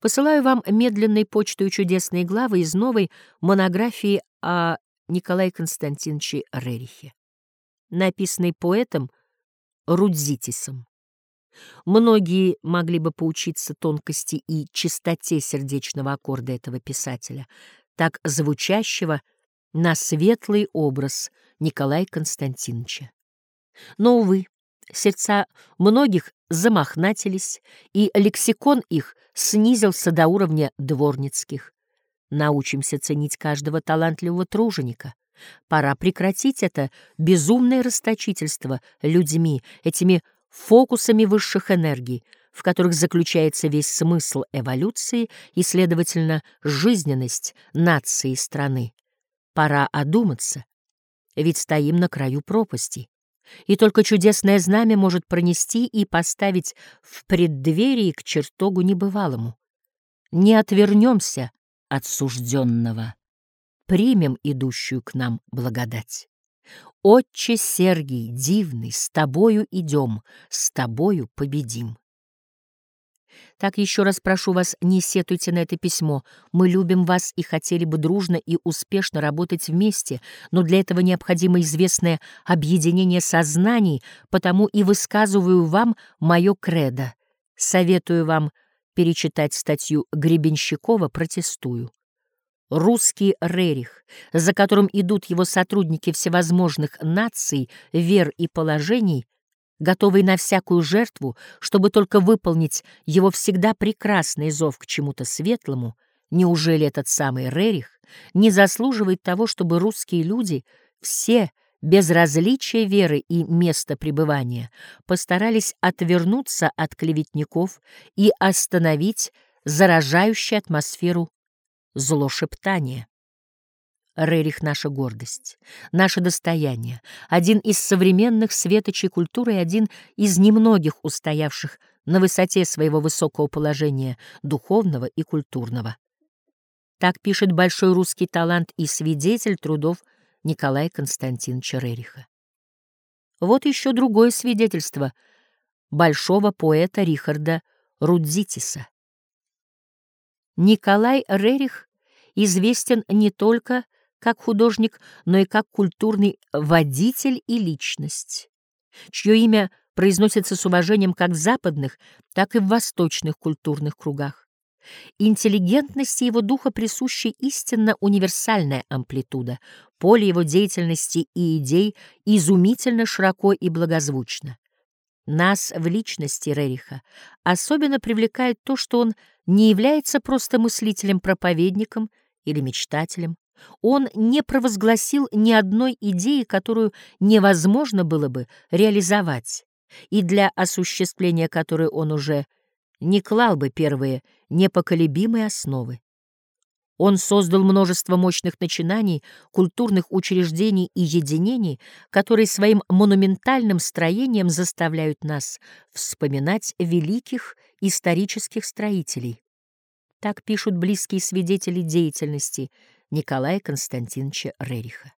Посылаю вам медленной почтой чудесные главы из новой монографии о Николае Константиновиче Рерихе, написанной поэтом Рудзитисом. Многие могли бы поучиться тонкости и чистоте сердечного аккорда этого писателя, так звучащего на светлый образ Николая Константиновича. Но, увы, сердца многих замахнатились, и лексикон их снизился до уровня дворницких. Научимся ценить каждого талантливого труженика. Пора прекратить это безумное расточительство людьми, этими фокусами высших энергий, в которых заключается весь смысл эволюции и, следовательно, жизненность нации и страны. Пора одуматься, ведь стоим на краю пропасти, и только чудесное знамя может пронести и поставить в преддверии к чертогу небывалому. Не отвернемся от сужденного, примем идущую к нам благодать. Отче Сергий, дивный, с тобою идем, с тобою победим. Так еще раз прошу вас, не сетуйте на это письмо. Мы любим вас и хотели бы дружно и успешно работать вместе, но для этого необходимо известное объединение сознаний, потому и высказываю вам мое кредо. Советую вам перечитать статью Гребенщикова «Протестую». Русский Рерих, за которым идут его сотрудники всевозможных наций, вер и положений — готовый на всякую жертву, чтобы только выполнить его всегда прекрасный зов к чему-то светлому, неужели этот самый Рерих не заслуживает того, чтобы русские люди, все, без различия веры и места пребывания, постарались отвернуться от клеветников и остановить заражающую атмосферу злошептания? Рерих — наша гордость, наше достояние, один из современных светочей культуры и один из немногих устоявших на высоте своего высокого положения духовного и культурного. Так пишет большой русский талант и свидетель трудов Николая Константиновича Рериха. Вот еще другое свидетельство большого поэта Рихарда Рудзитиса. Николай Рерих известен не только как художник, но и как культурный водитель и личность, чье имя произносится с уважением как в западных, так и в восточных культурных кругах. Интеллигентности его духа присуща истинно универсальная амплитуда, поле его деятельности и идей изумительно широко и благозвучно. Нас в личности Рериха особенно привлекает то, что он не является просто мыслителем-проповедником или мечтателем, он не провозгласил ни одной идеи, которую невозможно было бы реализовать, и для осуществления которой он уже не клал бы первые непоколебимые основы. Он создал множество мощных начинаний, культурных учреждений и единений, которые своим монументальным строением заставляют нас вспоминать великих исторических строителей. Так пишут близкие свидетели деятельности Николая Константиновича Рериха.